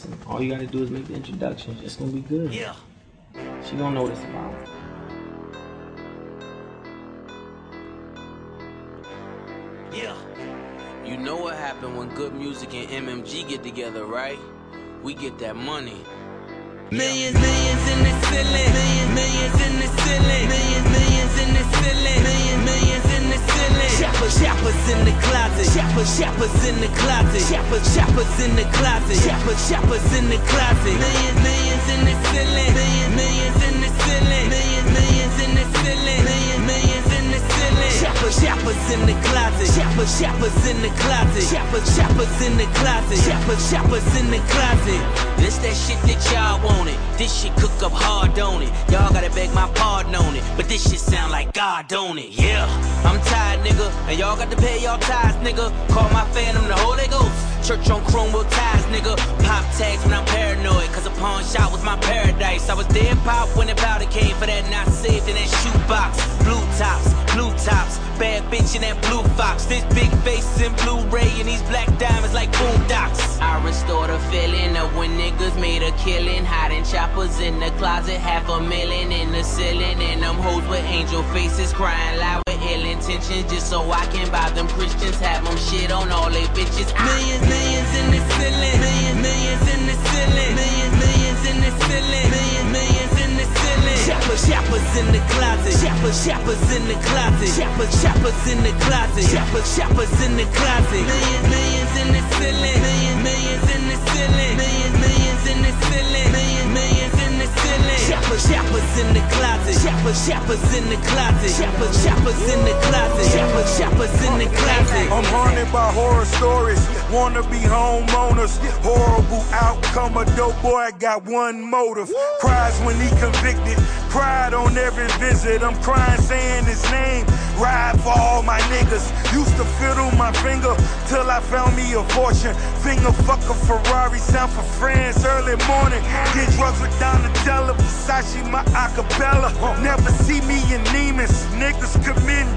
Listen, all you gotta do is make the introduction. It's gonna be good. Yeah. She gonna know it's about. Yeah. You know what happened when good music and MMG get together, right? We get that money. Millions, millions in the ceiling. Millions, millions in the ceiling. Millions, millions in the ceiling. Shoppers, shoppers in the closet. Shoppers, shoppers in the closet. Shoppers, shoppers in the closet. Millions, millions in the ceiling. Millions, millions in the ceiling. Millions, millions in the ceiling. Millions, millions in the ceiling. Shoppers, shoppers in the closet. Shoppers, in the closet. Shoppers, shoppers in the closet. Shoppers, shoppers in the closet. This that shit that y'all wanted. This shit cook up hard, don't it? Y'all gotta beg my pardon on it. But this shit sound like God, don't it? Yeah. I'm tired, nigga. And y'all got to pay y'all tithes, nigga. Call my phantom the Holy Ghost. Church on chrome with ties, nigga. Pop tags when I'm paranoid. Cause a pawn shot was my paradise. I was dead pop when the powder came for that not saved in that shoebox. Blue tops, blue tops. Bad bitch in that blue fox. This big face in Blu-ray and these black diamonds like boondocks. I restore the feeling of when niggas made a killing. Hiding choppers in the closet, half a million in the ceiling. And them hoes with angel faces crying loud intentions. Just so I can buy them Christians. Have them shit on all they bitches. Millions, millions in the ceiling. Millions, millions in the ceiling. Millions, millions in the ceiling. Millions, millions in the ceiling. Shoppers, shoppers in the closet. Shoppers, shoppers in the closet. Shoppers, shoppers in the closet. Shoppers, shoppers in the closet. Millions, millions in the ceiling. Millions, millions in the ceiling. Millions, millions in the ceiling. Millions, millions in the ceiling. Shoppers, shoppers in the closet. Shoppers, shoppers in the closet. Shoppers, shoppers in the closet. Shoppers in the closet. I'm haunted by horror stories. Wanna be homeowners. Horrible outcome. A dope boy got one motive. Cries when he convicted. Pride on every visit. I'm crying saying his name. Ride for all my niggas. Used to fiddle my finger till I found me a fortune. Finger fuck a Ferrari. Sound for friends early morning. Get drugs with Donatella. Versace my acapella. Never see me in Neiman's. Niggas committing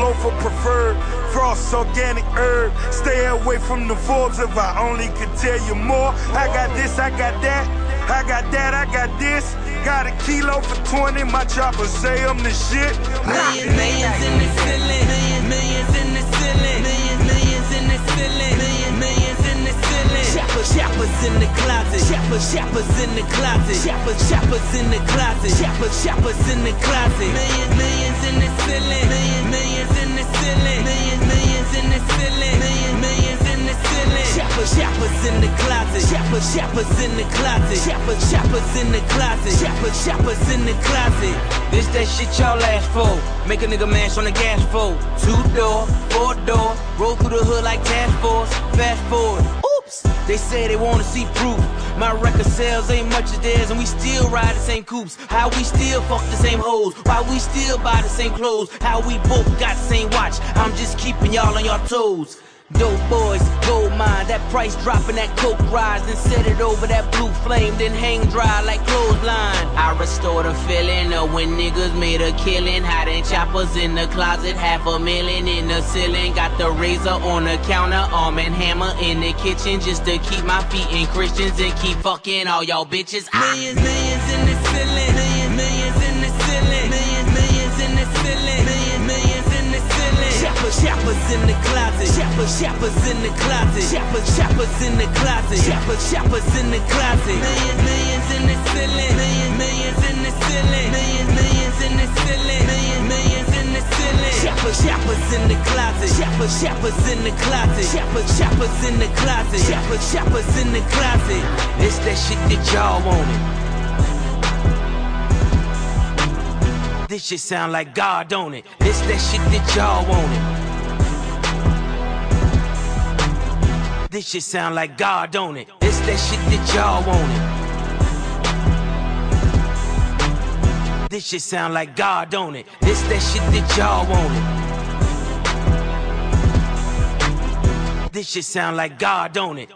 treason. Soft flow for preferred. Frost organic herb. Stay away from the Forbes if I only could tell you more. I got this, I got that. I got that, I got this. Got a kilo for 20. My chopper say I'm the shit. Millions, millions in the ceiling. Millions, millions in the ceiling. Millions, millions in the ceiling. Millions, millions in the ceiling. Shoppers, shoppers in the closet. Shoppers, shoppers in the closet. Shoppers, shoppers in the closet. Shoppers, shoppers in the closet. Millions, millions in the ceiling. Shoppers, in the closet. Shoppers, shoppers in the closet. Shoppers, shoppers in the closet. This that shit y'all ask for. Make a nigga mash on the gas for. Two door, four door. Roll through the hood like task force. Fast forward. Oops. They say they wanna see proof. My record sales ain't much as theirs, and we still ride the same coops. How we still fuck the same hoes. Why we still buy the same clothes. How we both got the same watch. I'm just keeping y'all on your toes. Dope boys, gold mine, that price dropping, that coke rise, then set it over that blue flame, then hang dry like clothesline. I restore the feeling of when niggas made a killing, hiding choppers in the closet, half a million in the ceiling. Got the razor on the counter, arm and hammer in the kitchen, just to keep my feet in Christians and keep fucking all y'all bitches. Millions, millions in the ceiling, millions, millions in the ceiling, millions, millions in the ceiling, Shoppers, shoppers in the closet. Shoppers, shoppers in the closet. Shoppers, shoppers in the closet. Millions, millions in the ceiling. Millions, millions in the ceiling. Millions, millions in the ceiling. Millions, millions in the ceiling. Shoppers, shoppers in the closet. Shoppers, shoppers in the closet. Shoppers, shoppers in the closet. Shoppers, shoppers in the closet. It's that shit that y'all wanted. This shit sound like God, don't it? This that shit that y'all wanted. This shit sound like God, don't it? This that shit that y'all wanted. This shit sound like God, don't it? This that shit that y'all wanted. This shit sound like God, don't it?